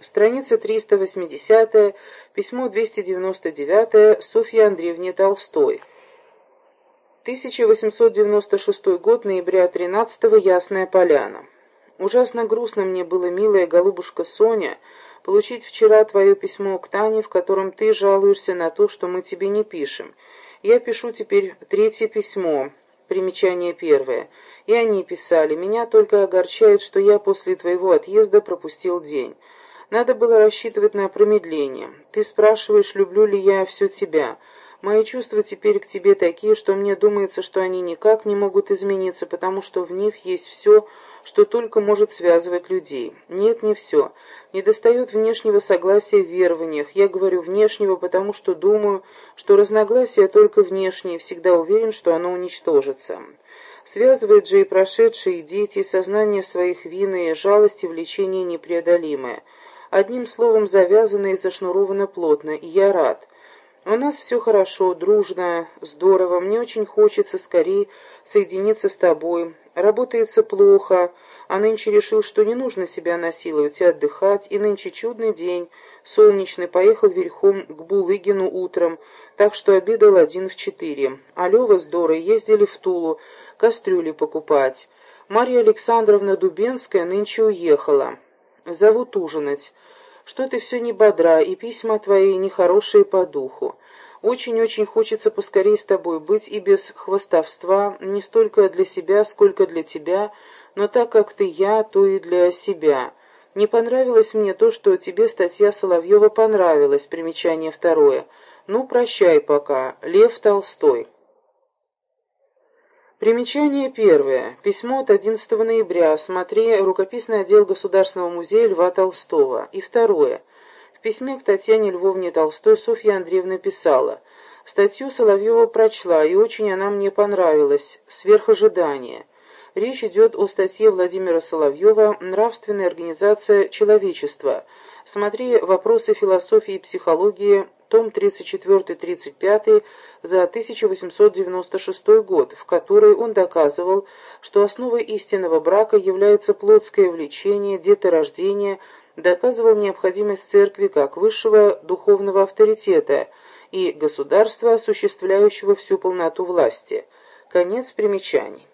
Страница 380, письмо 299 Софье Андреевне Толстой. 1896 год, ноября 13 Ясная Поляна. Ужасно грустно мне было, милая голубушка Соня, получить вчера твое письмо к Тане, в котором ты жалуешься на то, что мы тебе не пишем. Я пишу теперь третье письмо, примечание первое. И они писали, меня только огорчает, что я после твоего отъезда пропустил день. Надо было рассчитывать на промедление. Ты спрашиваешь, люблю ли я все тебя. Мои чувства теперь к тебе такие, что мне думается, что они никак не могут измениться, потому что в них есть все, что только может связывать людей. Нет, не все. Не достает внешнего согласия в верованиях. Я говорю внешнего, потому что думаю, что разногласие только внешнее, и всегда уверен, что оно уничтожится. Связывает же и прошедшие дети, сознание своих вин и жалости влечение непреодолимое. Одним словом, завязано и зашнуровано плотно, и я рад. У нас все хорошо, дружно, здорово. Мне очень хочется скорее соединиться с тобой. Работается плохо, а нынче решил, что не нужно себя насиловать и отдыхать, и нынче чудный день, солнечный, поехал верхом к Булыгину утром, так что обедал один в четыре. А Лева с Дорой ездили в Тулу кастрюли покупать. Марья Александровна Дубенская нынче уехала. Зовут ужинать. Что ты все не бодра, и письма твои нехорошие по духу. Очень-очень хочется поскорее с тобой быть и без хвостовства, не столько для себя, сколько для тебя, но так как ты я, то и для себя. Не понравилось мне то, что тебе статья Соловьева понравилась, примечание второе. Ну, прощай пока. Лев Толстой. Примечание первое. Письмо от 11 ноября. Смотри рукописный отдел Государственного музея Льва Толстого. И второе. В письме к Татьяне Львовне Толстой Софья Андреевна писала. Статью Соловьева прочла, и очень она мне понравилась. Сверх ожидания. Речь идет о статье Владимира Соловьева «Нравственная организация человечества». Смотри «Вопросы философии и психологии», том 34-35 за 1896 год, в которой он доказывал, что основой истинного брака является плотское влечение, деторождение, доказывал необходимость церкви как высшего духовного авторитета и государства, осуществляющего всю полноту власти. Конец примечаний.